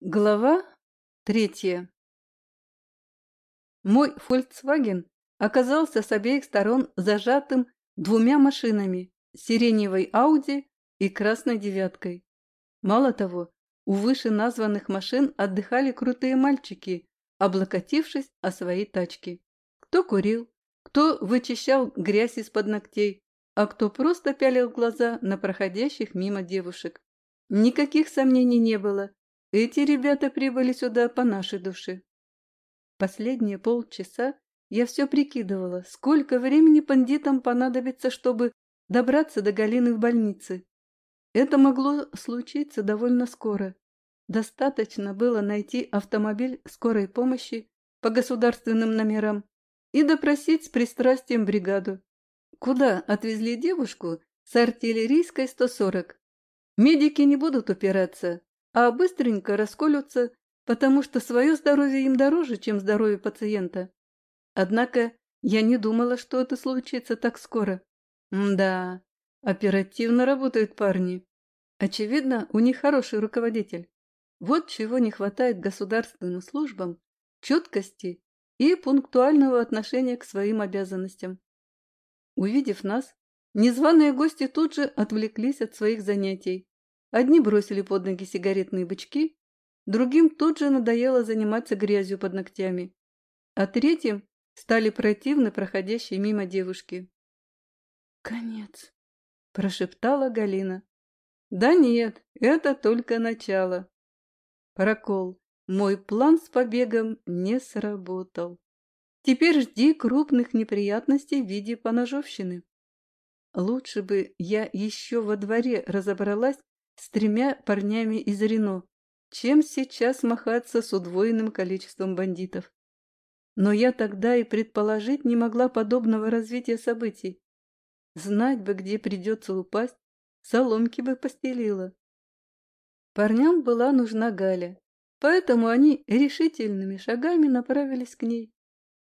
Глава третья. Мой Volkswagen оказался с обеих сторон зажатым двумя машинами – сиреневой Audi и красной девяткой. Мало того, у вышеназванных машин отдыхали крутые мальчики, облокотившись о свои тачки. Кто курил, кто вычищал грязь из-под ногтей, а кто просто пялил глаза на проходящих мимо девушек. Никаких сомнений не было – эти ребята прибыли сюда по нашей душе. Последние полчаса я все прикидывала, сколько времени бандитам понадобится, чтобы добраться до Галины в больнице. Это могло случиться довольно скоро. Достаточно было найти автомобиль скорой помощи по государственным номерам и допросить с пристрастием бригаду. Куда отвезли девушку с артиллерийской 140? Медики не будут упираться, а быстренько расколются, потому что свое здоровье им дороже, чем здоровье пациента. Однако я не думала, что это случится так скоро. да, оперативно работают парни. Очевидно, у них хороший руководитель. Вот чего не хватает государственным службам – четкости и пунктуального отношения к своим обязанностям. Увидев нас, незваные гости тут же отвлеклись от своих занятий Одни бросили под ноги сигаретные бычки, другим тут же надоело заниматься грязью под ногтями, а третьим стали противны проходящие мимо девушки. «Конец», – прошептала Галина. «Да нет, это только начало». Прокол. Мой план с побегом не сработал. Теперь жди крупных неприятностей в виде поножовщины. Лучше бы я еще во дворе разобралась с тремя парнями из Рено, чем сейчас махаться с удвоенным количеством бандитов. Но я тогда и предположить не могла подобного развития событий. Знать бы, где придется упасть, соломки бы постелила. Парням была нужна Галя, поэтому они решительными шагами направились к ней.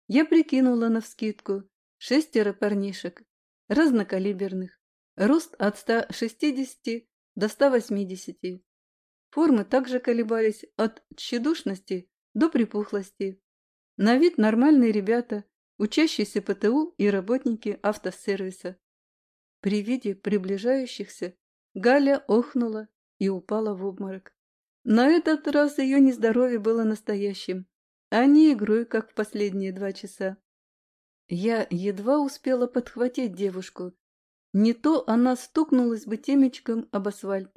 Я прикинула навскидку шестеро парнишек, разнокалиберных, рост от 160 до 180. Формы также колебались от тщедушности до припухлости. На вид нормальные ребята, учащиеся ПТУ и работники автосервиса. При виде приближающихся Галя охнула и упала в обморок. На этот раз ее нездоровье было настоящим, а не игрой, как в последние два часа. Я едва успела подхватить девушку не то она стукнулась бы темечком об асфальт.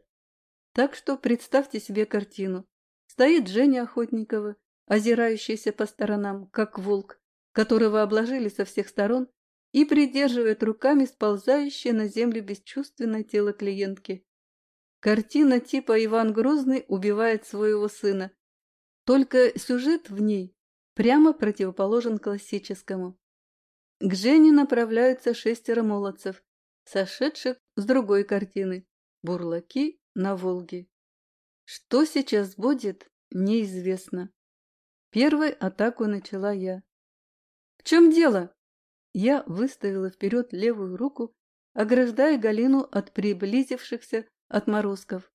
Так что представьте себе картину. Стоит Женя Охотникова, озирающаяся по сторонам, как волк, которого обложили со всех сторон, и придерживает руками сползающее на землю бесчувственное тело клиентки. Картина типа Иван Грозный убивает своего сына. Только сюжет в ней прямо противоположен классическому. К Жене направляются шестеро молодцев, сошедших с другой картины «Бурлаки на Волге». Что сейчас будет, неизвестно. Первой атаку начала я. «В чем дело?» Я выставила вперед левую руку, ограждая Галину от приблизившихся отморозков.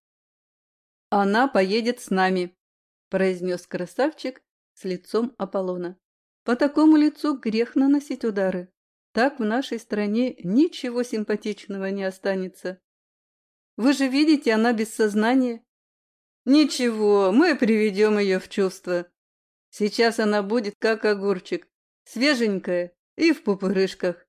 «Она поедет с нами», – произнес красавчик с лицом Аполлона. «По такому лицу грех наносить удары. Так в нашей стране ничего симпатичного не останется. Вы же видите, она без сознания. Ничего, мы приведем ее в чувство. Сейчас она будет как огурчик, свеженькая и в пупырышках.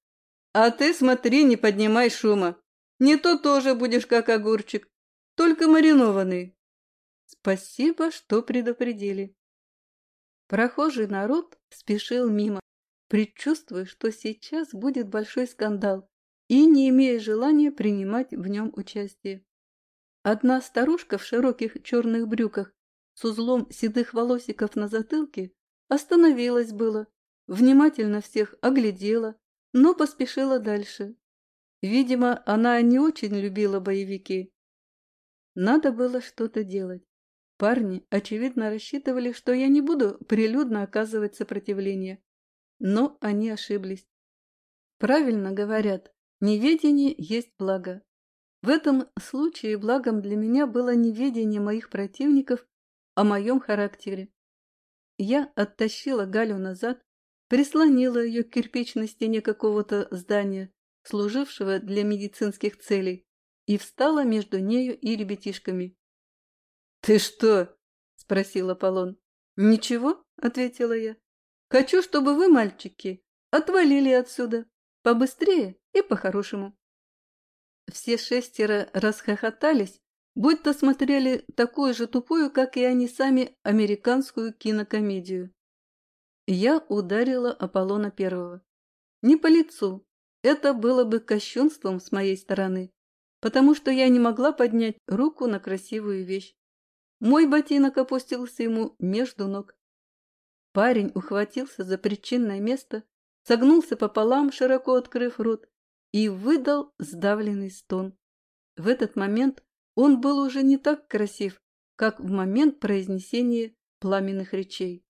А ты смотри, не поднимай шума. Не то тоже будешь как огурчик, только маринованный. Спасибо, что предупредили. Прохожий народ спешил мимо предчувствуя, что сейчас будет большой скандал, и не имея желания принимать в нем участие. Одна старушка в широких черных брюках с узлом седых волосиков на затылке остановилась было, внимательно всех оглядела, но поспешила дальше. Видимо, она не очень любила боевики. Надо было что-то делать. Парни, очевидно, рассчитывали, что я не буду прилюдно оказывать сопротивление. Но они ошиблись. Правильно говорят, неведение есть благо. В этом случае благом для меня было неведение моих противников о моем характере. Я оттащила Галю назад, прислонила ее к кирпичной стене какого-то здания, служившего для медицинских целей, и встала между нею и ребятишками. «Ты что?» – спросил Аполлон. «Ничего», – ответила я. «Хочу, чтобы вы, мальчики, отвалили отсюда. Побыстрее и по-хорошему». Все шестеро расхохотались, будто смотрели такую же тупую, как и они сами, американскую кинокомедию. Я ударила Аполлона первого. Не по лицу. Это было бы кощунством с моей стороны, потому что я не могла поднять руку на красивую вещь. Мой ботинок опустился ему между ног. Парень ухватился за причинное место, согнулся пополам, широко открыв рот, и выдал сдавленный стон. В этот момент он был уже не так красив, как в момент произнесения пламенных речей.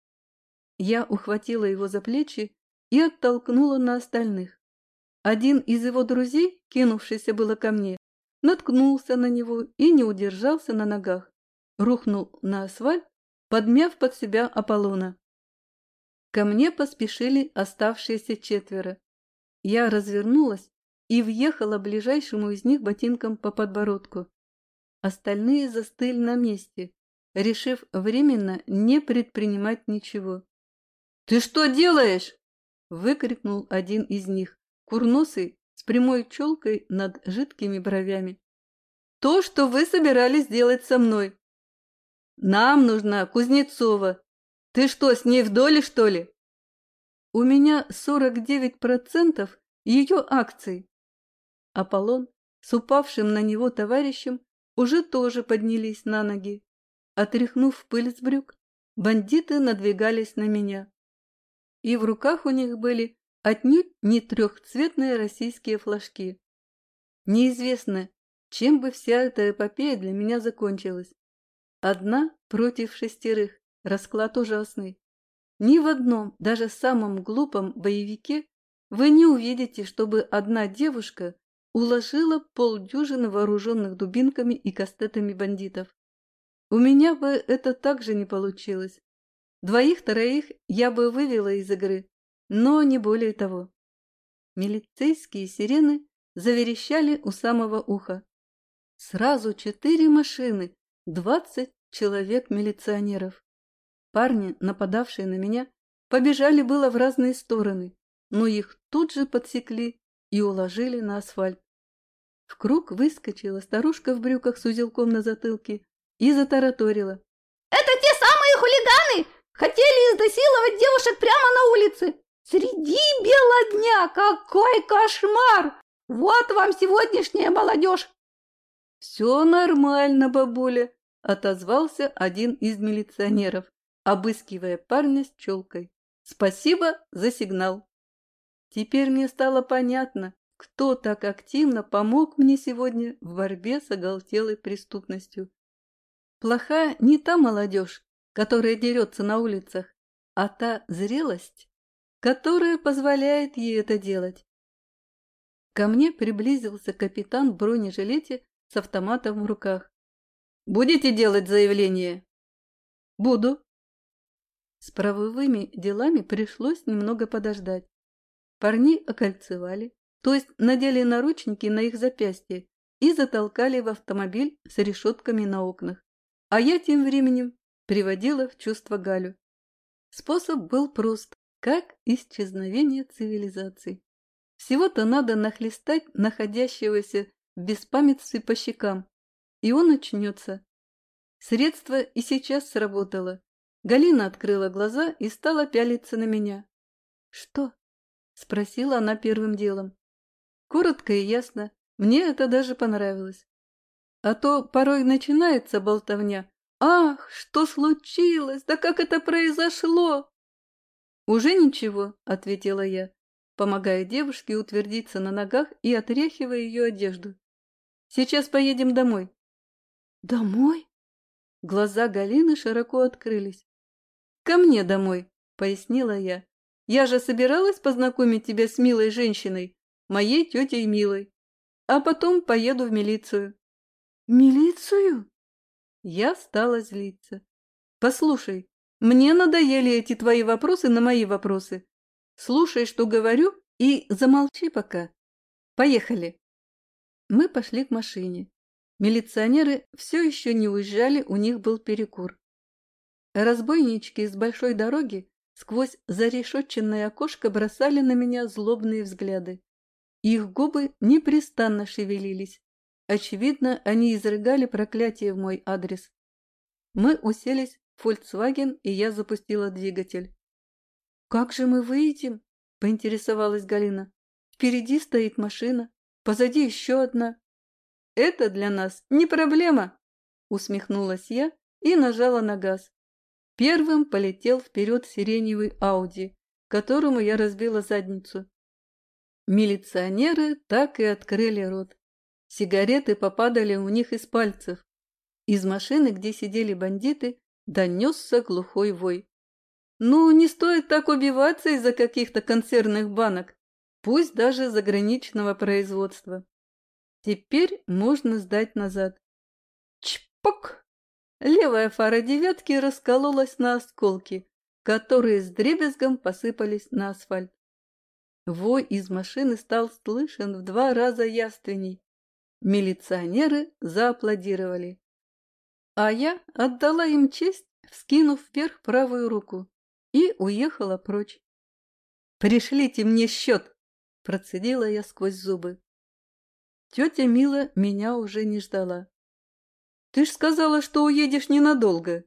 Я ухватила его за плечи и оттолкнула на остальных. Один из его друзей, кинувшийся было ко мне, наткнулся на него и не удержался на ногах, рухнул на асфальт, подмяв под себя Аполлона. Ко мне поспешили оставшиеся четверо. Я развернулась и въехала ближайшему из них ботинком по подбородку. Остальные застыли на месте, решив временно не предпринимать ничего. «Ты что делаешь?» – выкрикнул один из них, курносый, с прямой челкой над жидкими бровями. «То, что вы собирались делать со мной. Нам нужна Кузнецова. Ты что, с ней в доле, что ли?» «У меня 49% ее акций». Аполлон с упавшим на него товарищем уже тоже поднялись на ноги. Отряхнув пыль с брюк, бандиты надвигались на меня. И в руках у них были отнюдь не трехцветные российские флажки. Неизвестно, чем бы вся эта эпопея для меня закончилась. Одна против шестерых, расклад ужасный. Ни в одном, даже самом глупом боевике вы не увидите, чтобы одна девушка уложила полдюжины вооруженных дубинками и кастетами бандитов. У меня бы это также не получилось. Двоих-троих я бы вывела из игры, но не более того. Милицейские сирены заверещали у самого уха. Сразу четыре машины, двадцать человек-милиционеров. Парни, нападавшие на меня, побежали было в разные стороны, но их тут же подсекли и уложили на асфальт. В круг выскочила старушка в брюках с узелком на затылке и затараторила. «Это те самые хулиганы! Хотели изнасиловать девушек прямо на улице! Среди бела дня! Какой кошмар! Вот вам сегодняшняя молодежь!» «Все нормально, бабуля!» – отозвался один из милиционеров, обыскивая парня с челкой. «Спасибо за сигнал!» Теперь мне стало понятно, кто так активно помог мне сегодня в борьбе с оголтелой преступностью. Плоха не та молодежь, которая дерется на улицах, а та зрелость, которая позволяет ей это делать. Ко мне приблизился капитан в бронежилете с автоматом в руках. «Будете делать заявление?» «Буду». С правовыми делами пришлось немного подождать. Парни окольцевали, то есть надели наручники на их запястье и затолкали в автомобиль с решетками на окнах. А я тем временем приводила в чувство Галю. Способ был прост, как исчезновение цивилизации. Всего-то надо нахлестать находящегося в беспамятстве по щекам, и он очнется. Средство и сейчас сработало. Галина открыла глаза и стала пялиться на меня. «Что?» Спросила она первым делом. Коротко и ясно. Мне это даже понравилось. А то порой начинается болтовня. «Ах, что случилось? Да как это произошло?» «Уже ничего», — ответила я, помогая девушке утвердиться на ногах и отряхивая ее одежду. «Сейчас поедем домой». «Домой?» Глаза Галины широко открылись. «Ко мне домой», — пояснила я. Я же собиралась познакомить тебя с милой женщиной, моей тетей Милой. А потом поеду в милицию. Милицию? Я стала злиться. Послушай, мне надоели эти твои вопросы на мои вопросы. Слушай, что говорю, и замолчи пока. Поехали. Мы пошли к машине. Милиционеры все еще не уезжали, у них был перекур. Разбойнички с большой дороги сквозь зарешетченное окошко бросали на меня злобные взгляды. Их губы непрестанно шевелились. Очевидно, они изрыгали проклятие в мой адрес. Мы уселись в Volkswagen, и я запустила двигатель. «Как же мы выйдем?» – поинтересовалась Галина. «Впереди стоит машина, позади еще одна». «Это для нас не проблема!» – усмехнулась я и нажала на газ. Первым полетел вперед сиреневый Ауди, которому я разбила задницу. Милиционеры так и открыли рот. Сигареты попадали у них из пальцев. Из машины, где сидели бандиты, донесся глухой вой. Ну, не стоит так убиваться из-за каких-то консервных банок, пусть даже заграничного производства. Теперь можно сдать назад. Чпок! Левая фара девятки раскололась на осколки, которые с дребезгом посыпались на асфальт. Вой из машины стал слышен в два раза яственней. Милиционеры зааплодировали. А я отдала им честь, вскинув вверх правую руку и уехала прочь. «Пришлите мне счет!» – процедила я сквозь зубы. Тетя Мила меня уже не ждала. «Ты ж сказала, что уедешь ненадолго».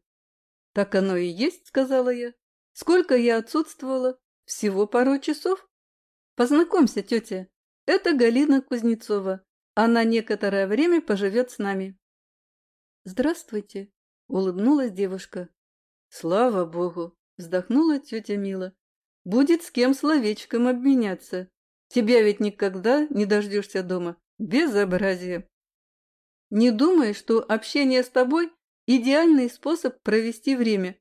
«Так оно и есть», – сказала я. «Сколько я отсутствовала? Всего пару часов?» «Познакомься, тетя. Это Галина Кузнецова. Она некоторое время поживет с нами». «Здравствуйте», – улыбнулась девушка. «Слава богу!» Вздохнула тетя Мила. Будет с кем словечком обменяться. Тебя ведь никогда не дождешься дома. Безобразие. Не думай, что общение с тобой – идеальный способ провести время.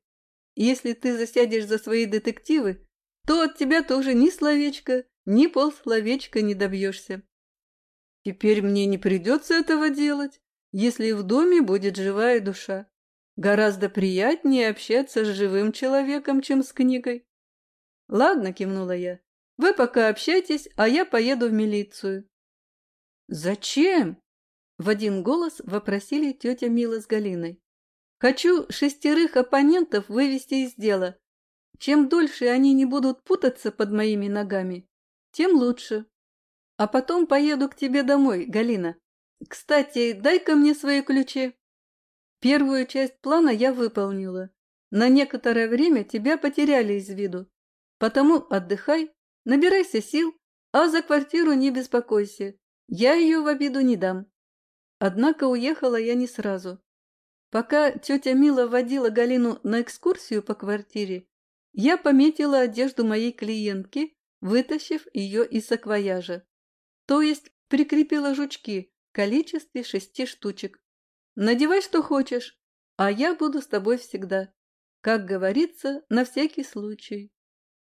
Если ты засядешь за свои детективы, то от тебя тоже ни словечка, ни полсловечка не добьешься. Теперь мне не придется этого делать, если в доме будет живая душа. Гораздо приятнее общаться с живым человеком, чем с книгой. Ладно, кивнула я. Вы пока общайтесь, а я поеду в милицию. Зачем? В один голос вопросили тетя Мила с Галиной. Хочу шестерых оппонентов вывести из дела. Чем дольше они не будут путаться под моими ногами, тем лучше. А потом поеду к тебе домой, Галина. Кстати, дай-ка мне свои ключи. Первую часть плана я выполнила. На некоторое время тебя потеряли из виду. Потому отдыхай, набирайся сил, а за квартиру не беспокойся. Я ее в обиду не дам. Однако уехала я не сразу. Пока тетя Мила водила Галину на экскурсию по квартире, я пометила одежду моей клиентки, вытащив ее из саквояжа. То есть прикрепила жучки в количестве шести штучек. Надевай, что хочешь, а я буду с тобой всегда. Как говорится, на всякий случай.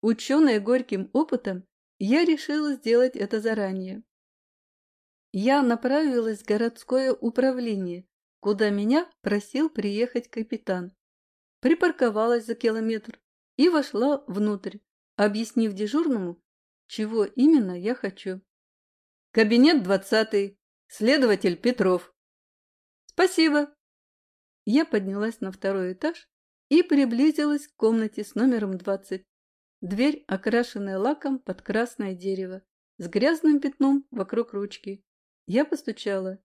Ученая горьким опытом, я решила сделать это заранее. Я направилась в городское управление, куда меня просил приехать капитан. Припарковалась за километр и вошла внутрь, объяснив дежурному, чего именно я хочу. Кабинет двадцатый, следователь Петров. «Спасибо!» Я поднялась на второй этаж и приблизилась к комнате с номером 20. Дверь, окрашенная лаком под красное дерево, с грязным пятном вокруг ручки. Я постучала.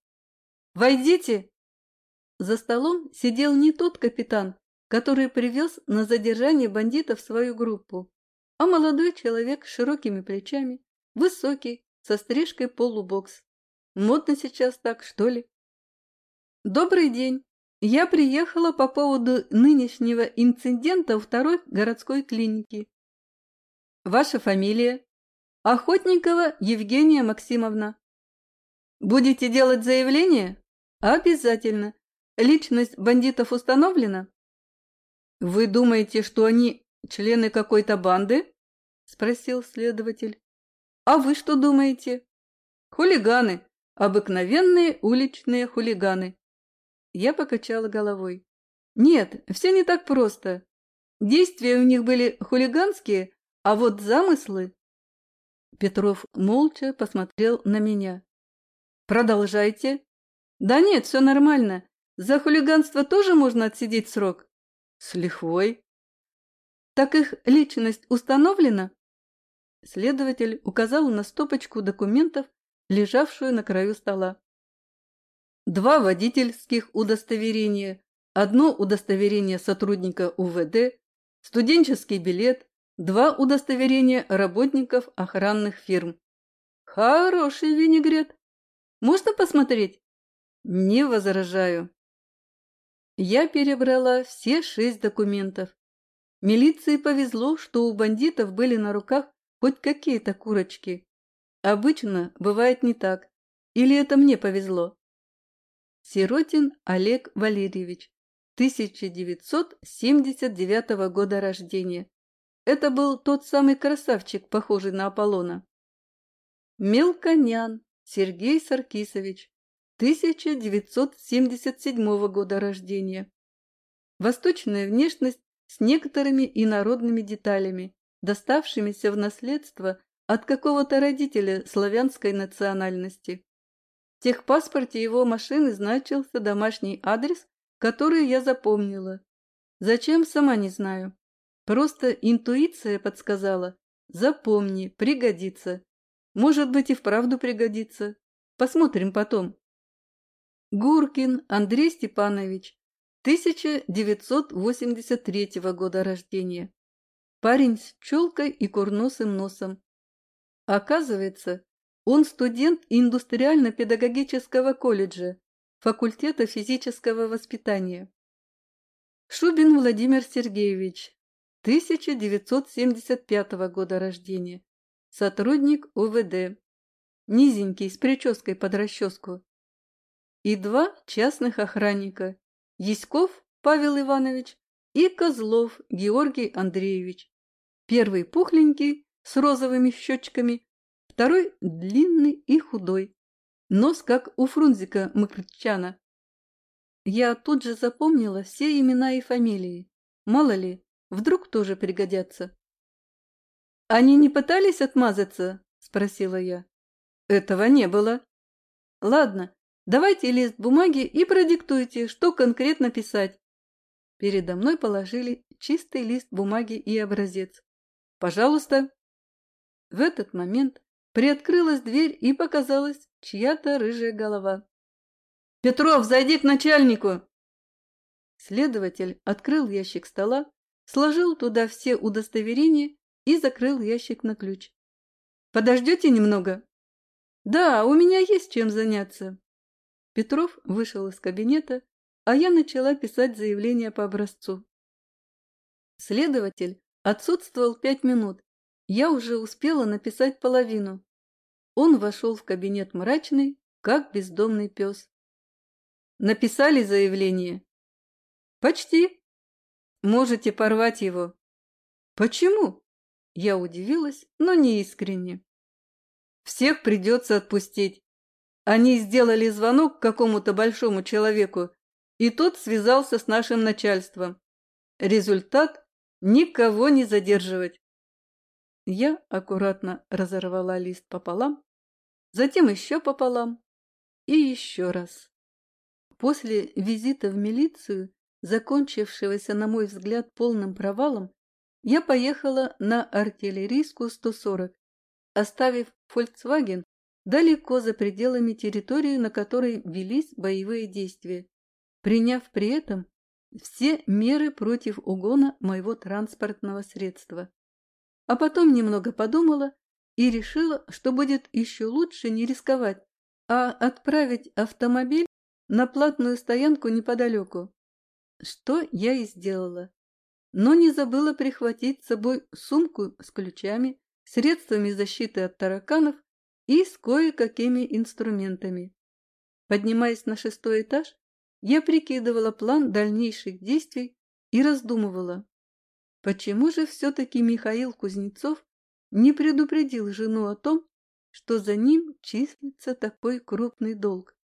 «Войдите!» За столом сидел не тот капитан, который привез на задержание бандитов свою группу, а молодой человек с широкими плечами, высокий, со стрижкой полубокс. Модно сейчас так, что ли? Добрый день. Я приехала по поводу нынешнего инцидента у второй городской клиники. Ваша фамилия? Охотникова Евгения Максимовна. Будете делать заявление? Обязательно. Личность бандитов установлена? Вы думаете, что они члены какой-то банды? Спросил следователь. А вы что думаете? Хулиганы. Обыкновенные уличные хулиганы. Я покачала головой. Нет, все не так просто. Действия у них были хулиганские, а вот замыслы... Петров молча посмотрел на меня. Продолжайте. Да нет, все нормально. За хулиганство тоже можно отсидеть срок? С лихвой. Так их личность установлена? Следователь указал на стопочку документов, лежавшую на краю стола. Два водительских удостоверения, одно удостоверение сотрудника УВД, студенческий билет, два удостоверения работников охранных фирм. Хороший винегрет. Можно посмотреть? Не возражаю. Я перебрала все шесть документов. Милиции повезло, что у бандитов были на руках хоть какие-то курочки. Обычно бывает не так. Или это мне повезло? Сиротин Олег Валерьевич, 1979 года рождения. Это был тот самый красавчик, похожий на Аполлона. Мелконян Сергей Саркисович, 1977 года рождения. Восточная внешность с некоторыми инородными деталями, доставшимися в наследство от какого-то родителя славянской национальности. В техпаспорте его машины значился домашний адрес, который я запомнила. Зачем, сама не знаю. Просто интуиция подсказала. Запомни, пригодится. Может быть, и вправду пригодится. Посмотрим потом. Гуркин Андрей Степанович, 1983 года рождения. Парень с челкой и курносым носом. Оказывается, он студент индустриально-педагогического колледжа, факультета физического воспитания. Шубин Владимир Сергеевич, 1975 года рождения, сотрудник УВД, низенький, с прической под расческу. И два частных охранника, Яськов Павел Иванович и Козлов Георгий Андреевич. Первый пухленький, с розовыми щечками, второй длинный и худой, нос как у Фрунзика Макритчана. Я тут же запомнила все имена и фамилии. Мало ли, вдруг тоже пригодятся. «Они не пытались отмазаться?» – спросила я. «Этого не было». «Ладно, давайте лист бумаги и продиктуйте, что конкретно писать». Передо мной положили чистый лист бумаги и образец. «Пожалуйста». В этот момент приоткрылась дверь и показалась чья-то рыжая голова. «Петров, зайди к начальнику!» Следователь открыл ящик стола, сложил туда все удостоверения и закрыл ящик на ключ. «Подождете немного?» «Да, у меня есть чем заняться». Петров вышел из кабинета, а я начала писать заявление по образцу. Следователь отсутствовал пять минут. Я уже успела написать половину. Он вошел в кабинет мрачный, как бездомный пес. «Написали заявление?» «Почти. Можете порвать его». «Почему?» Я удивилась, но не искренне. «Всех придется отпустить. Они сделали звонок какому-то большому человеку, и тот связался с нашим начальством. Результат – никого не задерживать. Я аккуратно разорвала лист пополам, затем еще пополам и еще раз. После визита в милицию, закончившегося, на мой взгляд, полным провалом, я поехала на артиллерийскую 140, оставив «Фольксваген» далеко за пределами территории, на которой велись боевые действия, приняв при этом все меры против угона моего транспортного средства. А потом немного подумала и решила, что будет еще лучше не рисковать, а отправить автомобиль на платную стоянку неподалеку. Что я и сделала. Но не забыла прихватить с собой сумку с ключами, средствами защиты от тараканов и с кое-какими инструментами. Поднимаясь на шестой этаж, я прикидывала план дальнейших действий и раздумывала, Почему же все-таки Михаил Кузнецов не предупредил жену о том, что за ним числится такой крупный долг?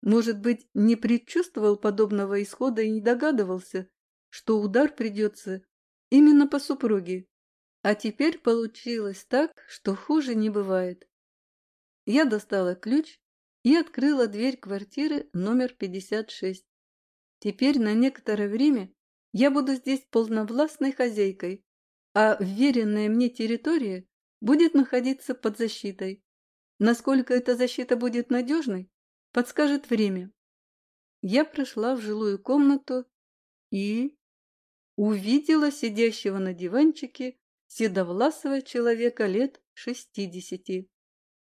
Может быть, не предчувствовал подобного исхода и не догадывался, что удар придется именно по супруге. А теперь получилось так, что хуже не бывает. Я достала ключ и открыла дверь квартиры номер 56. Теперь на некоторое время я буду здесь полновластной хозяйкой, а вверенная мне территория будет находиться под защитой. Насколько эта защита будет надежной, подскажет время. Я прошла в жилую комнату и увидела сидящего на диванчике седовласого человека лет шестидесяти.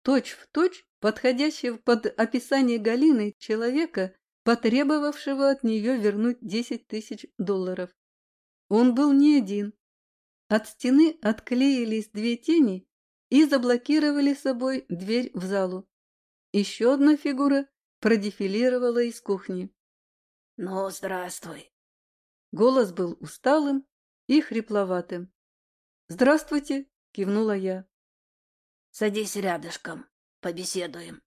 Точь в точь подходящего под описание Галины человека, потребовавшего от нее вернуть десять тысяч долларов. Он был не один. От стены отклеились две тени и заблокировали собой дверь в залу. Еще одна фигура продефилировала из кухни. «Ну, здравствуй!» Голос был усталым и хрипловатым. «Здравствуйте!» — кивнула я. «Садись рядышком, побеседуем».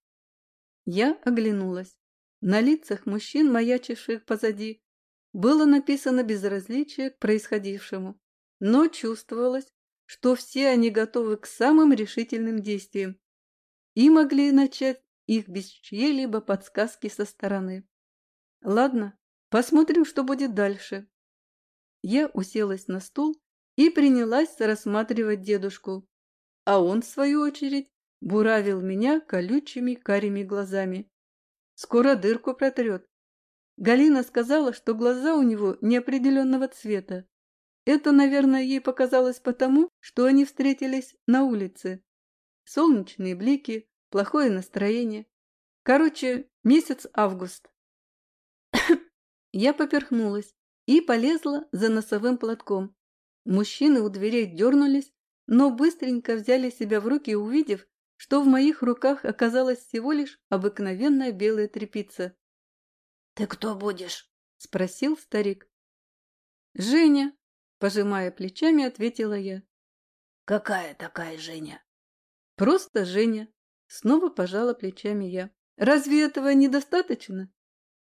Я оглянулась. На лицах мужчин, маячивших позади, было написано безразличие к происходившему, но чувствовалось, что все они готовы к самым решительным действиям и могли начать их без чьей-либо подсказки со стороны. Ладно, посмотрим, что будет дальше. Я уселась на стул и принялась рассматривать дедушку, а он, в свою очередь, буравил меня колючими карими глазами. Скоро дырку протрет. Галина сказала, что глаза у него неопределенного цвета. Это, наверное, ей показалось потому, что они встретились на улице. Солнечные блики, плохое настроение. Короче, месяц август. Я поперхнулась и полезла за носовым платком. Мужчины у дверей дернулись, но быстренько взяли себя в руки, увидев, что в моих руках оказалась всего лишь обыкновенная белая тряпица. «Ты кто будешь?» – спросил старик. «Женя», – пожимая плечами, ответила я. «Какая такая Женя?» «Просто Женя», – снова пожала плечами я. «Разве этого недостаточно?»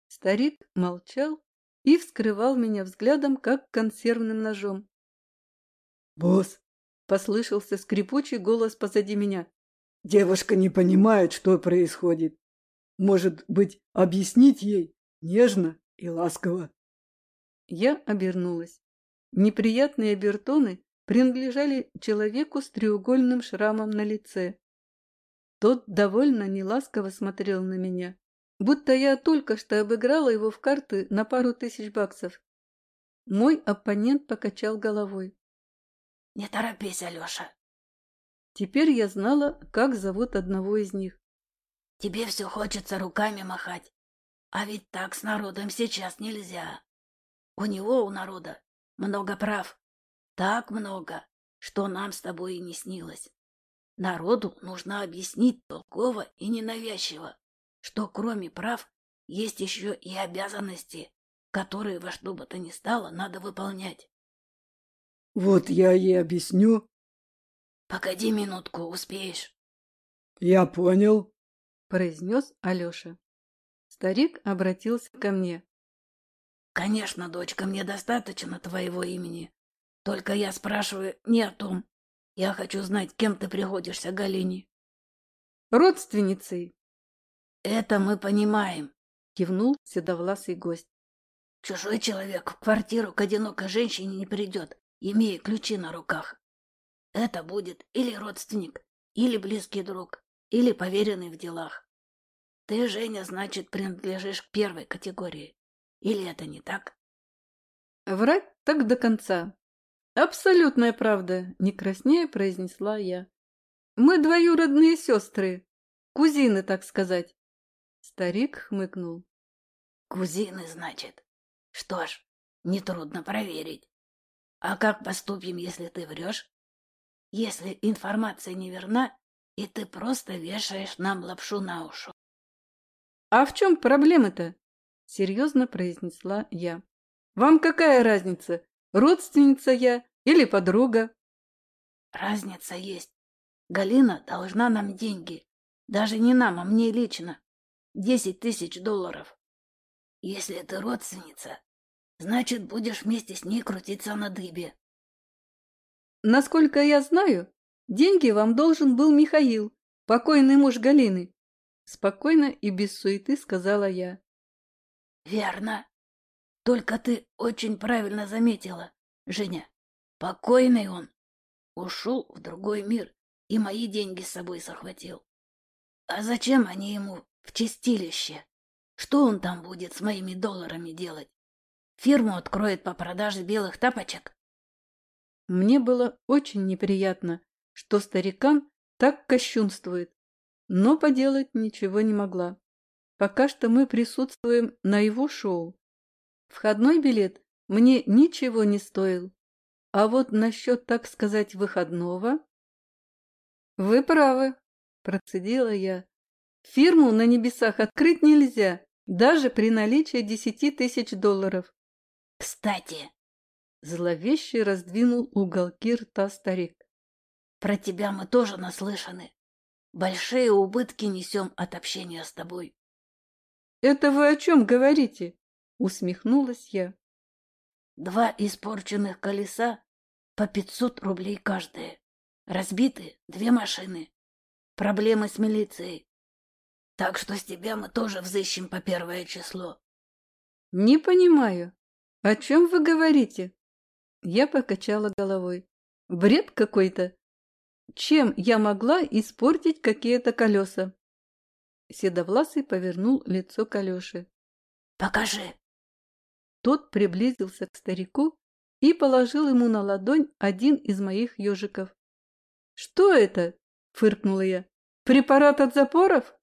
Старик молчал и вскрывал меня взглядом, как консервным ножом. «Босс!» – послышался скрипучий голос позади меня. Девушка не понимает, что происходит. Может быть, объяснить ей нежно и ласково. Я обернулась. Неприятные обертоны принадлежали человеку с треугольным шрамом на лице. Тот довольно неласково смотрел на меня, будто я только что обыграла его в карты на пару тысяч баксов. Мой оппонент покачал головой. «Не торопись, Алеша. Теперь я знала, как зовут одного из них. Тебе все хочется руками махать. А ведь так с народом сейчас нельзя. У него, у народа, много прав. Так много, что нам с тобой и не снилось. Народу нужно объяснить толково и ненавязчиво, что кроме прав есть еще и обязанности, которые во что бы то ни стало надо выполнять. Вот я и объясню, Погоди минутку, успеешь. Я понял, произнес Алеша. Старик обратился ко мне. Конечно, дочка, мне достаточно твоего имени. Только я спрашиваю не о том. Я хочу знать, кем ты приходишься Галине. Родственницей. Это мы понимаем, кивнул седовласый гость. Чужой человек в квартиру к одинокой женщине не придет, имея ключи на руках. Это будет или родственник, или близкий друг, или поверенный в делах. Ты, Женя, значит, принадлежишь к первой категории. Или это не так? Врать так до конца. Абсолютная правда, не краснее произнесла я. Мы двоюродные сестры, кузины, так сказать. Старик хмыкнул. Кузины, значит. Что ж, нетрудно проверить. А как поступим, если ты врешь? если информация неверна, и ты просто вешаешь нам лапшу на уши. — А в чем проблема-то? — серьезно произнесла я. — Вам какая разница, родственница я или подруга? — Разница есть. Галина должна нам деньги. Даже не нам, а мне лично. Десять тысяч долларов. Если ты родственница, значит, будешь вместе с ней крутиться на дыбе. Насколько я знаю, деньги вам должен был Михаил, покойный муж Галины. Спокойно и без суеты сказала я. Верно. Только ты очень правильно заметила, Женя. Покойный он. Ушел в другой мир и мои деньги с собой захватил. А зачем они ему в чистилище? Что он там будет с моими долларами делать? Фирму откроет по продаже белых тапочек? Мне было очень неприятно, что старикан так кощунствует, но поделать ничего не могла. Пока что мы присутствуем на его шоу. Входной билет мне ничего не стоил. А вот насчет, так сказать, выходного... Вы правы, процедила я. Фирму на небесах открыть нельзя, даже при наличии десяти тысяч долларов. Кстати, зловеще раздвинул уголки рта старик. Про тебя мы тоже наслышаны. Большие убытки несем от общения с тобой. Это вы о чем говорите? Усмехнулась я. Два испорченных колеса по пятьсот рублей каждое. Разбиты две машины. Проблемы с милицией. Так что с тебя мы тоже взыщем по первое число. Не понимаю. О чем вы говорите? Я покачала головой. Бред какой-то. Чем я могла испортить какие-то колеса? Седовласый повернул лицо к Алёше. «Покажи!» Тот приблизился к старику и положил ему на ладонь один из моих ежиков. «Что это?» — фыркнула я. «Препарат от запоров?»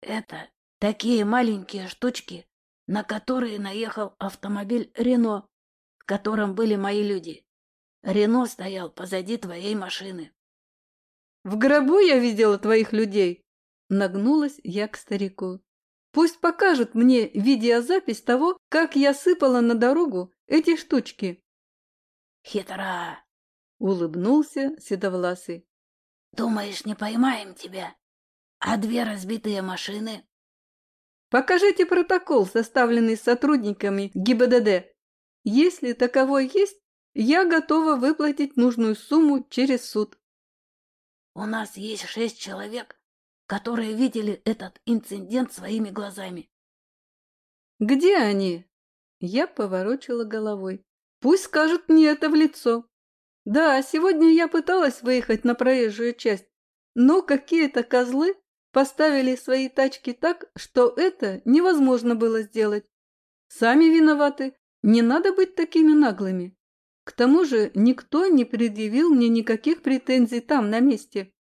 «Это такие маленькие штучки, на которые наехал автомобиль Рено, в котором были мои люди. Рено стоял позади твоей машины». «В гробу я видела твоих людей!» Нагнулась я к старику. Пусть покажут мне видеозапись того, как я сыпала на дорогу эти штучки. Хитра! Улыбнулся Седовласый. Думаешь, не поймаем тебя? А две разбитые машины? Покажите протокол, составленный сотрудниками ГИБДД. Если таковой есть, я готова выплатить нужную сумму через суд. У нас есть шесть человек, которые видели этот инцидент своими глазами. «Где они?» Я поворочила головой. «Пусть скажут мне это в лицо. Да, сегодня я пыталась выехать на проезжую часть, но какие-то козлы поставили свои тачки так, что это невозможно было сделать. Сами виноваты, не надо быть такими наглыми. К тому же никто не предъявил мне никаких претензий там, на месте.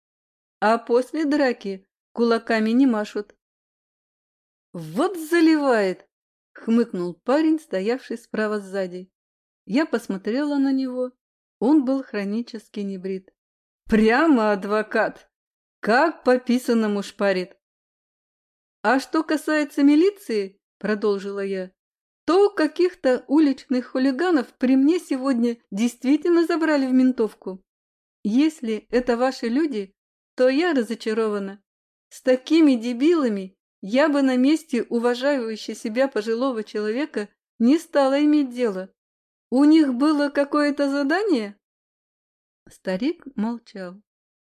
А после драки кулаками не машут. «Вот заливает!» — хмыкнул парень, стоявший справа сзади. Я посмотрела на него. Он был хронически небрит. «Прямо адвокат! Как по писанному шпарит!» «А что касается милиции, — продолжила я, — то каких-то уличных хулиганов при мне сегодня действительно забрали в ментовку. Если это ваши люди, то я разочарована. С такими дебилами я бы на месте уважающего себя пожилого человека не стала иметь дело. У них было какое-то задание? Старик молчал.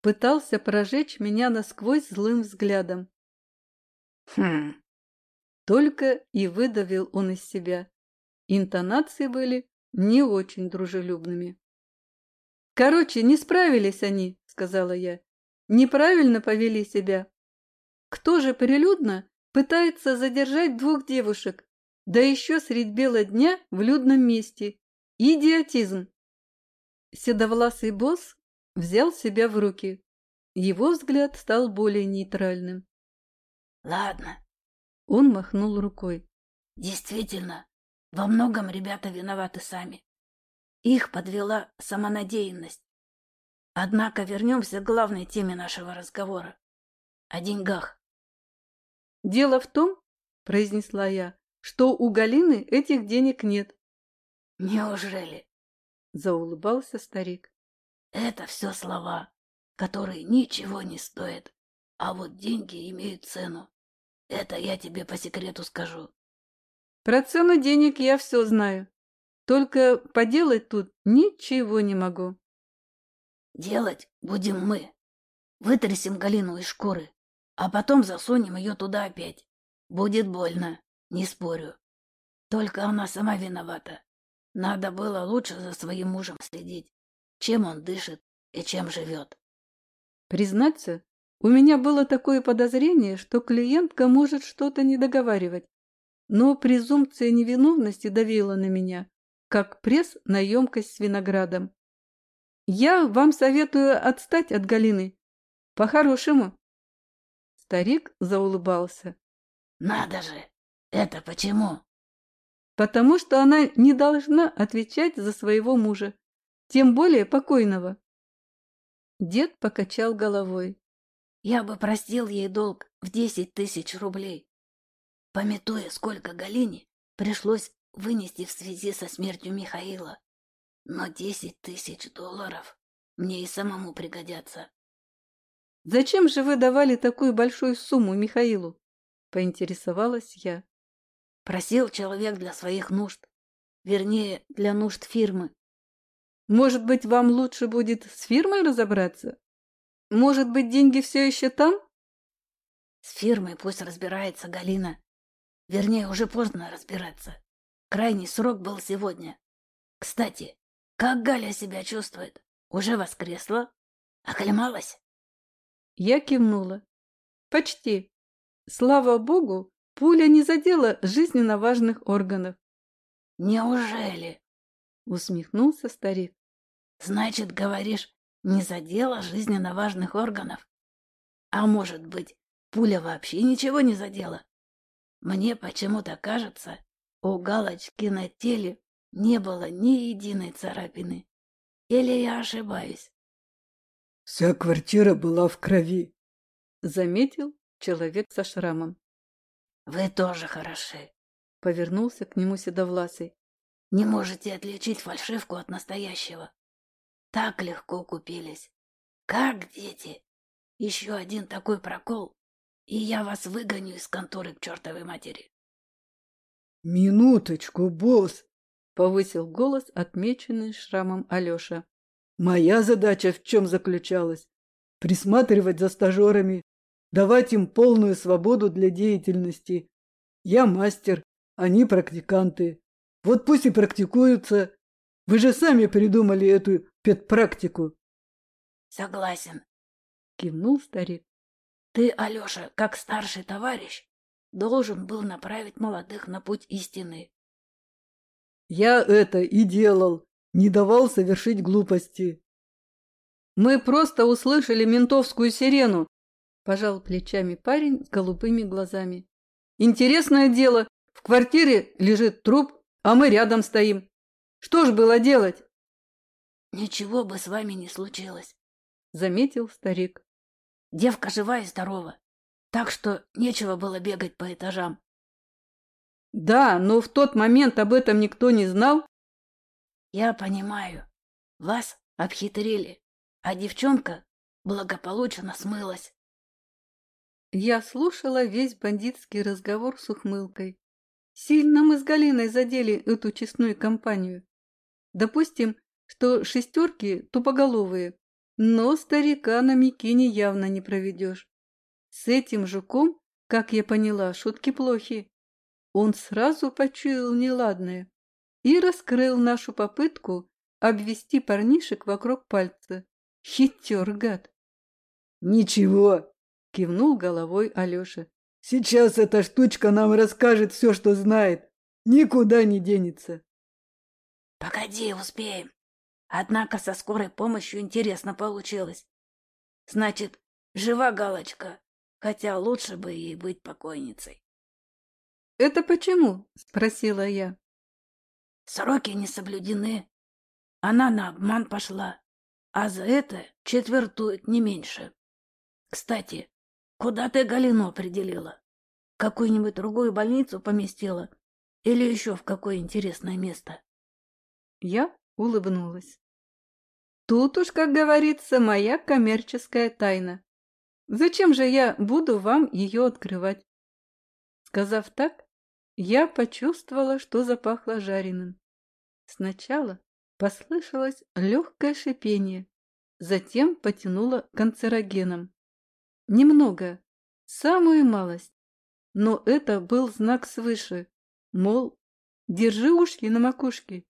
Пытался прожечь меня насквозь злым взглядом. Хм. Только и выдавил он из себя. Интонации были не очень дружелюбными. «Короче, не справились они», — сказала я. «Неправильно повели себя. Кто же прилюдно пытается задержать двух девушек, да еще средь бела дня в людном месте? Идиотизм! Седовласый босс взял себя в руки. Его взгляд стал более нейтральным. «Ладно». Он махнул рукой. «Действительно, во многом ребята виноваты сами. Их подвела самонадеянность. Однако вернемся к главной теме нашего разговора — о деньгах. «Дело в том, — произнесла я, — что у Галины этих денег нет». «Неужели?» — заулыбался старик. «Это все слова, которые ничего не стоят, а вот деньги имеют цену. Это я тебе по секрету скажу. Про цену денег я все знаю. Только поделать тут ничего не могу. Делать будем мы. Вытрясем Галину из шкуры, а потом засунем ее туда опять. Будет больно, не спорю. Только она сама виновата. Надо было лучше за своим мужем следить, чем он дышит и чем живет. Признаться, у меня было такое подозрение, что клиентка может что-то не договаривать, но презумпция невиновности давила на меня, как пресс на емкость с виноградом. Я вам советую отстать от Галины. По-хорошему. Старик заулыбался. Надо же! Это почему? Потому что она не должна отвечать за своего мужа, тем более покойного. Дед покачал головой. Я бы простил ей долг в десять тысяч рублей. Пометуя, сколько Галине пришлось вынести в связи со смертью Михаила. Но десять тысяч долларов мне и самому пригодятся. «Зачем же вы давали такую большую сумму Михаилу?» – поинтересовалась я. Просил человек для своих нужд. Вернее, для нужд фирмы. «Может быть, вам лучше будет с фирмой разобраться? Может быть, деньги все еще там?» «С фирмой пусть разбирается Галина. Вернее, уже поздно разбираться. Крайний срок был сегодня. Кстати, как Галя себя чувствует? Уже воскресла? Оклемалась? Я кивнула. Почти. Слава богу, пуля не задела жизненно важных органов. Неужели? Усмехнулся старик. Значит, говоришь, не задела жизненно важных органов? А может быть, пуля вообще ничего не задела? Мне почему-то кажется, у галочки на теле не было ни единой царапины. Или я ошибаюсь? Вся квартира была в крови, заметил человек со шрамом. Вы тоже хороши, повернулся к нему седовласый. Не можете отличить фальшивку от настоящего. Так легко купились. Как дети. Еще один такой прокол, и я вас выгоню из конторы к чертовой матери. «Минуточку, босс!» — повысил голос, отмеченный шрамом Алеша. «Моя задача в чем заключалась? Присматривать за стажерами, давать им полную свободу для деятельности. Я мастер, они практиканты. Вот пусть и практикуются. Вы же сами придумали эту педпрактику». «Согласен», — кивнул старик. «Ты, Алеша, как старший товарищ, должен был направить молодых на путь истины. Я это и делал, не давал совершить глупости. Мы просто услышали ментовскую сирену, пожал плечами парень с голубыми глазами. Интересное дело, в квартире лежит труп, а мы рядом стоим. Что ж было делать? Ничего бы с вами не случилось, заметил старик. Девка жива и здорова так что нечего было бегать по этажам. Да, но в тот момент об этом никто не знал. Я понимаю. Вас обхитрили, а девчонка благополучно смылась. Я слушала весь бандитский разговор с ухмылкой. Сильно мы с Галиной задели эту честную компанию. Допустим, что шестерки тупоголовые, но старика на Микине явно не проведешь. С этим жуком, как я поняла, шутки плохи. Он сразу почуял неладное и раскрыл нашу попытку обвести парнишек вокруг пальца. Хитер, гад! «Ничего!» — кивнул головой Алеша. «Сейчас эта штучка нам расскажет все, что знает. Никуда не денется». «Погоди, успеем. Однако со скорой помощью интересно получилось. Значит, жива галочка, хотя лучше бы ей быть покойницей. «Это почему?» – спросила я. «Сроки не соблюдены. Она на обман пошла, а за это четвертует не меньше. Кстати, куда ты Галину определила? В какую-нибудь другую больницу поместила? Или еще в какое интересное место?» Я улыбнулась. Тут уж, как говорится, моя коммерческая тайна. Зачем же я буду вам ее открывать? Сказав так, я почувствовала, что запахло жареным. Сначала послышалось легкое шипение, затем потянуло канцерогеном. Немного, самую малость, но это был знак свыше, мол, держи ушки на макушке.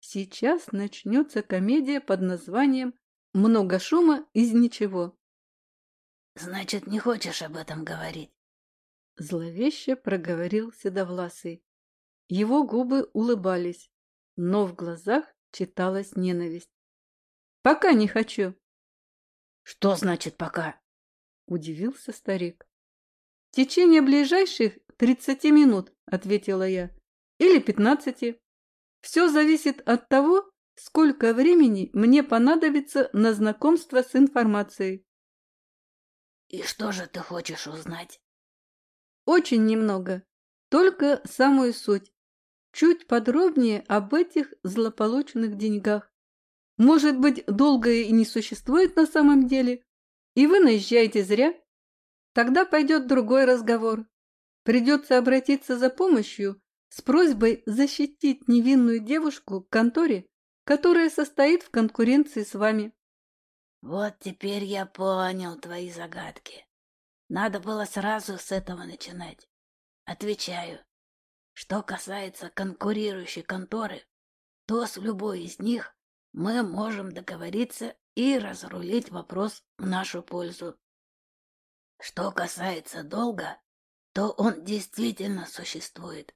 Сейчас начнется комедия под названием «Много шума из ничего». «Значит, не хочешь об этом говорить?» Зловеще проговорил Седовласый. Его губы улыбались, но в глазах читалась ненависть. «Пока не хочу». «Что значит «пока»?» – удивился старик. «В течение ближайших тридцати минут», – ответила я, – «или пятнадцати. Все зависит от того, сколько времени мне понадобится на знакомство с информацией». «И что же ты хочешь узнать?» Очень немного, только самую суть. Чуть подробнее об этих злополученных деньгах. Может быть, долгое и не существует на самом деле, и вы наезжаете зря? Тогда пойдет другой разговор. Придется обратиться за помощью с просьбой защитить невинную девушку к конторе, которая состоит в конкуренции с вами. Вот теперь я понял твои загадки. Надо было сразу с этого начинать. Отвечаю. Что касается конкурирующей конторы, то с любой из них мы можем договориться и разрулить вопрос в нашу пользу. Что касается долга, то он действительно существует,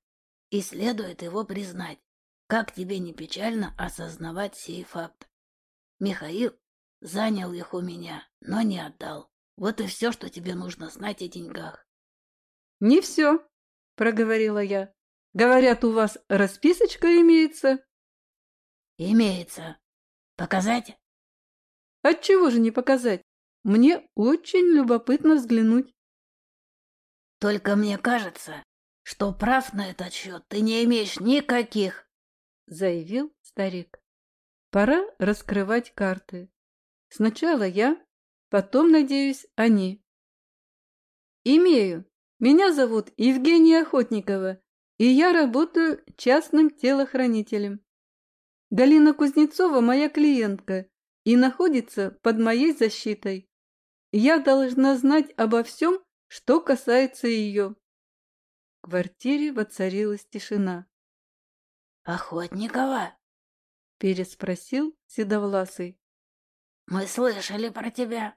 и следует его признать, как тебе не печально осознавать сей факт. Михаил занял их у меня, но не отдал. Вот и все, что тебе нужно знать о деньгах. — Не все, — проговорила я. — Говорят, у вас расписочка имеется? — Имеется. Показать? — Отчего же не показать? Мне очень любопытно взглянуть. — Только мне кажется, что прав на этот счет ты не имеешь никаких, — заявил старик. Пора раскрывать карты. Сначала я, Потом, надеюсь, они. Имею. Меня зовут Евгения Охотникова, и я работаю частным телохранителем. Галина Кузнецова моя клиентка и находится под моей защитой. Я должна знать обо всем, что касается ее. В квартире воцарилась тишина. «Охотникова?» – переспросил Седовласый. «Мы слышали про тебя.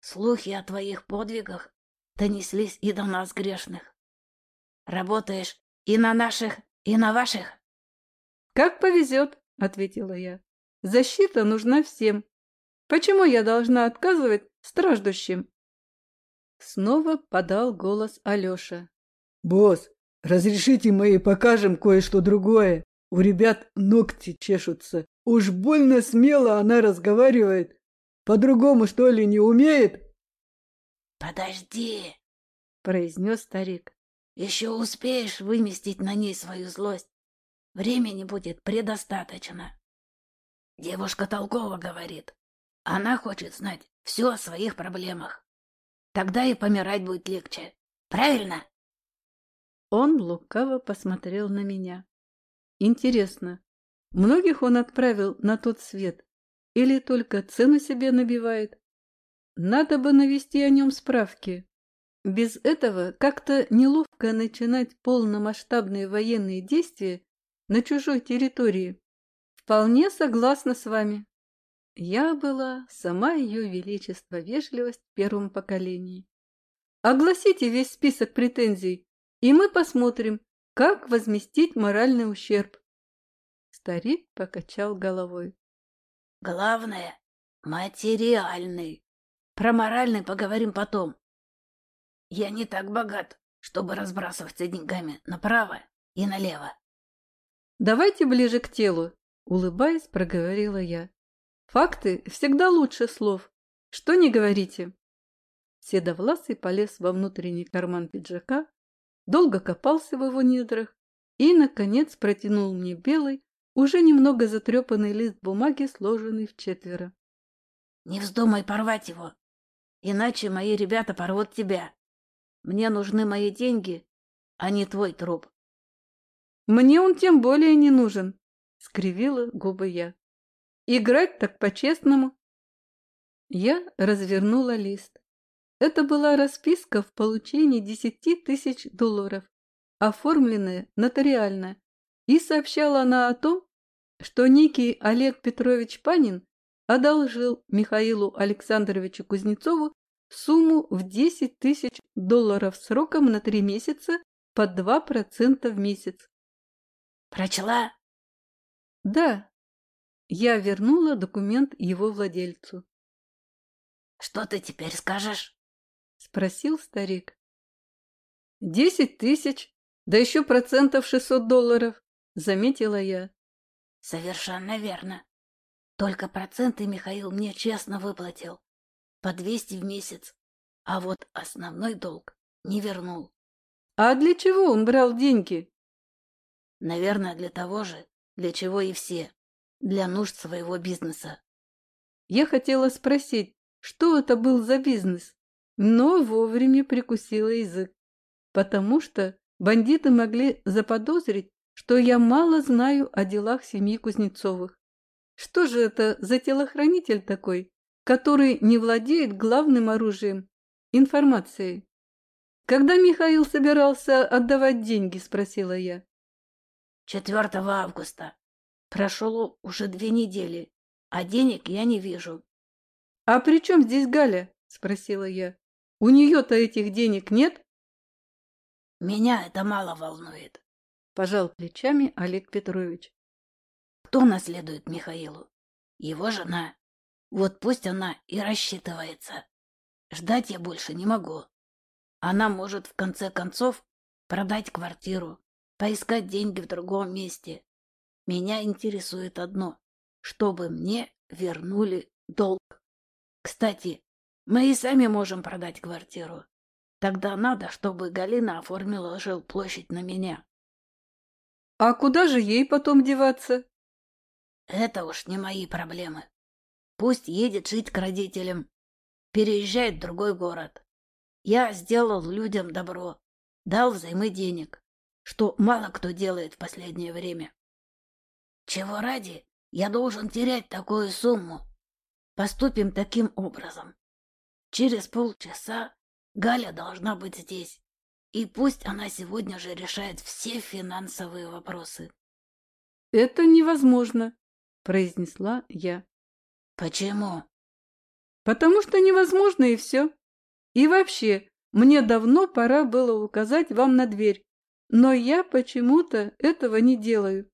Слухи о твоих подвигах донеслись и до нас грешных. Работаешь и на наших, и на ваших. Как повезет, ответила я. Защита нужна всем. Почему я должна отказывать страждущим? Снова подал голос Алеша. Босс, разрешите мы ей покажем кое-что другое. У ребят ногти чешутся. Уж больно смело она разговаривает. По-другому, что ли, не умеет? Подожди, произнес старик. Еще успеешь выместить на ней свою злость. Времени будет предостаточно. Девушка толково говорит. Она хочет знать все о своих проблемах. Тогда и помирать будет легче. Правильно? Он лукаво посмотрел на меня. Интересно, многих он отправил на тот свет? Или только цену себе набивает? Надо бы навести о нем справки. Без этого как-то неловко начинать полномасштабные военные действия на чужой территории. Вполне согласна с вами. Я была сама ее величество вежливость в первом поколении. Огласите весь список претензий, и мы посмотрим, как возместить моральный ущерб. Старик покачал головой. Главное — материальный. Про моральный поговорим потом. Я не так богат, чтобы разбрасываться деньгами направо и налево. Давайте ближе к телу, улыбаясь, проговорила я. Факты всегда лучше слов. Что не говорите? Седовласый полез во внутренний карман пиджака, долго копался в его недрах и, наконец, протянул мне белый, уже немного затрепанный лист бумаги, сложенный в четверо. «Не вздумай порвать его, иначе мои ребята порвут тебя. Мне нужны мои деньги, а не твой труп. Мне он тем более не нужен, скривила губы я. Играть так по-честному. Я развернула лист. Это была расписка в получении десяти тысяч долларов, оформленная нотариально, и сообщала она о том, что некий Олег Петрович Панин одолжил Михаилу Александровичу Кузнецову сумму в 10 тысяч долларов сроком на три месяца по 2% в месяц. Прочла? Да. Я вернула документ его владельцу. Что ты теперь скажешь? Спросил старик. Десять тысяч, да еще процентов шестьсот долларов, заметила я. Совершенно верно. Только проценты Михаил мне честно выплатил. По двести в месяц. А вот основной долг не вернул. А для чего он брал деньги? Наверное, для того же, для чего и все. Для нужд своего бизнеса. Я хотела спросить, что это был за бизнес, но вовремя прикусила язык, потому что бандиты могли заподозрить, что я мало знаю о делах семьи Кузнецовых. Что же это за телохранитель такой, который не владеет главным оружием – информацией? Когда Михаил собирался отдавать деньги, спросила я. 4 августа. Прошло уже две недели, а денег я не вижу. «А при чем здесь Галя?» – спросила я. «У нее-то этих денег нет?» «Меня это мало волнует», – пожал плечами Олег Петрович. «Кто наследует Михаилу? Его жена. Вот пусть она и рассчитывается. Ждать я больше не могу. Она может, в конце концов, продать квартиру, поискать деньги в другом месте. Меня интересует одно — чтобы мне вернули долг. Кстати, мы и сами можем продать квартиру. Тогда надо, чтобы Галина оформила жилплощадь на меня. А куда же ей потом деваться? Это уж не мои проблемы. Пусть едет жить к родителям, переезжает в другой город. Я сделал людям добро, дал взаймы денег что мало кто делает в последнее время. Чего ради я должен терять такую сумму? Поступим таким образом. Через полчаса Галя должна быть здесь, и пусть она сегодня же решает все финансовые вопросы. — Это невозможно, — произнесла я. — Почему? — Потому что невозможно и все. И вообще, мне давно пора было указать вам на дверь, но я почему-то этого не делаю.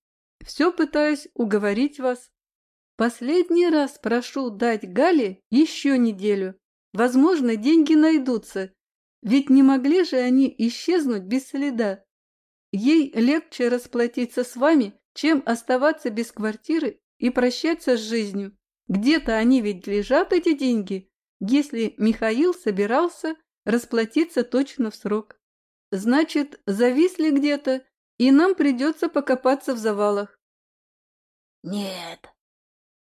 Все пытаюсь уговорить вас. Последний раз прошу дать Гале еще неделю. Возможно, деньги найдутся. Ведь не могли же они исчезнуть без следа. Ей легче расплатиться с вами, чем оставаться без квартиры и прощаться с жизнью. Где-то они ведь лежат, эти деньги, если Михаил собирался расплатиться точно в срок. Значит, зависли где-то, и нам придется покопаться в завалах. Нет,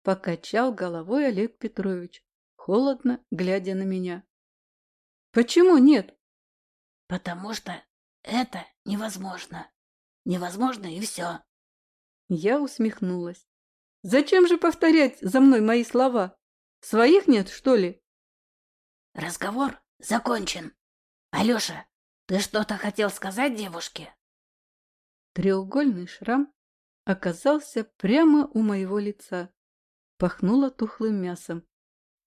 покачал головой Олег Петрович, холодно глядя на меня. Почему нет? Потому что это невозможно. Невозможно и все. Я усмехнулась. Зачем же повторять за мной мои слова? Своих нет, что ли? Разговор закончен. Алеша, ты что-то хотел сказать девушке? Треугольный шрам оказался прямо у моего лица. Пахнуло тухлым мясом.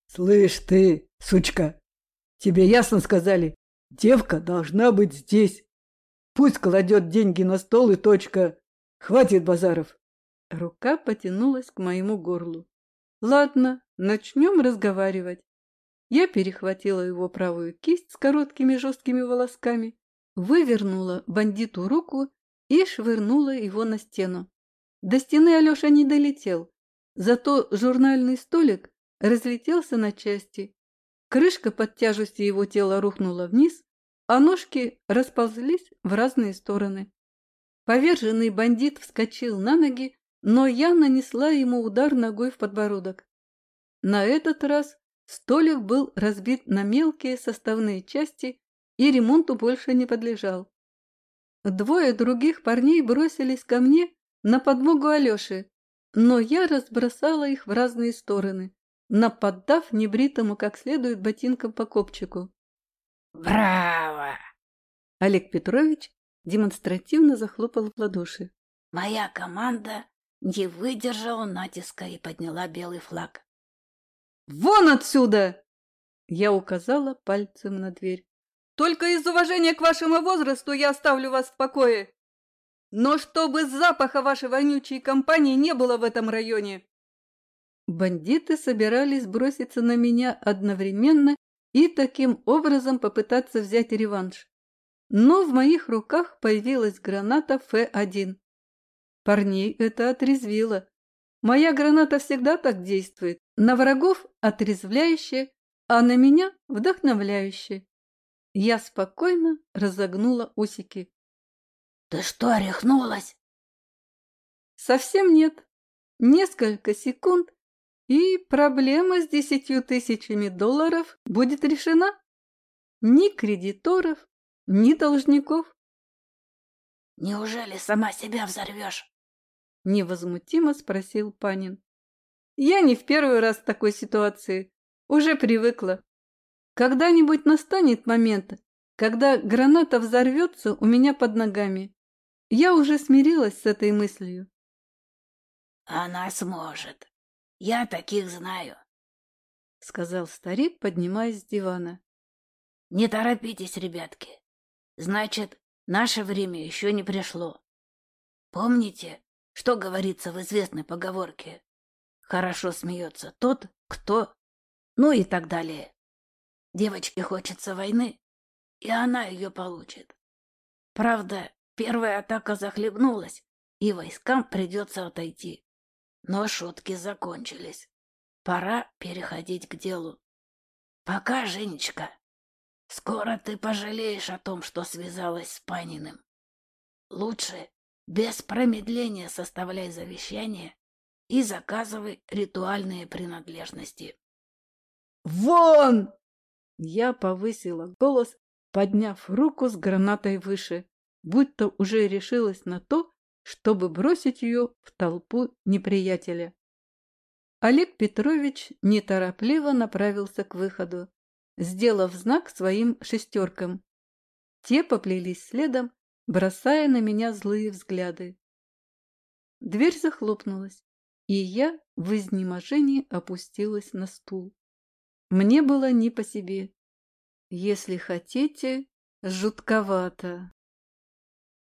«Слышь ты, сучка, тебе ясно сказали, девка должна быть здесь. Пусть кладет деньги на стол и точка. Хватит базаров!» Рука потянулась к моему горлу. «Ладно, начнем разговаривать. Я перехватила его правую кисть с короткими жесткими волосками, вывернула бандиту руку и швырнула его на стену. До стены Алеша не долетел, зато журнальный столик разлетелся на части. Крышка под тяжестью его тела рухнула вниз, а ножки расползлись в разные стороны. Поверженный бандит вскочил на ноги, но я нанесла ему удар ногой в подбородок. На этот раз Столик был разбит на мелкие составные части и ремонту больше не подлежал. Двое других парней бросились ко мне на подмогу Алёши, но я разбросала их в разные стороны, нападав небритому как следует ботинком по копчику. «Браво!» Олег Петрович демонстративно захлопал в ладоши. «Моя команда не выдержала натиска и подняла белый флаг. «Вон отсюда!» Я указала пальцем на дверь. «Только из уважения к вашему возрасту я оставлю вас в покое. Но чтобы запаха вашей вонючей компании не было в этом районе!» Бандиты собирались броситься на меня одновременно и таким образом попытаться взять реванш. Но в моих руках появилась граната Ф-1. Парней это отрезвило. Моя граната всегда так действует. На врагов отрезвляюще, а на меня вдохновляюще. Я спокойно разогнула усики. «Ты что, рехнулась?» «Совсем нет. Несколько секунд, и проблема с десятью тысячами долларов будет решена. Ни кредиторов, ни должников. «Неужели сама себя взорвешь?» Невозмутимо спросил Панин. «Я не в первый раз в такой ситуации. Уже привыкла. Когда-нибудь настанет момент, когда граната взорвется у меня под ногами. Я уже смирилась с этой мыслью. Она сможет. Я таких знаю, — сказал старик, поднимаясь с дивана. Не торопитесь, ребятки. Значит, наше время еще не пришло. Помните, что говорится в известной поговорке? Хорошо смеется тот, кто... Ну и так далее. Девочке хочется войны, и она ее получит. Правда, первая атака захлебнулась, и войскам придется отойти. Но шутки закончились. Пора переходить к делу. Пока, Женечка. Скоро ты пожалеешь о том, что связалась с Паниным. Лучше без промедления составляй завещание и заказывай ритуальные принадлежности. «Вон!» Я повысила голос, подняв руку с гранатой выше, будто уже решилась на то, чтобы бросить ее в толпу неприятеля. Олег Петрович неторопливо направился к выходу, сделав знак своим шестеркам. Те поплелись следом, бросая на меня злые взгляды. Дверь захлопнулась, и я в изнеможении опустилась на стул. Мне было не по себе. Если хотите, жутковато.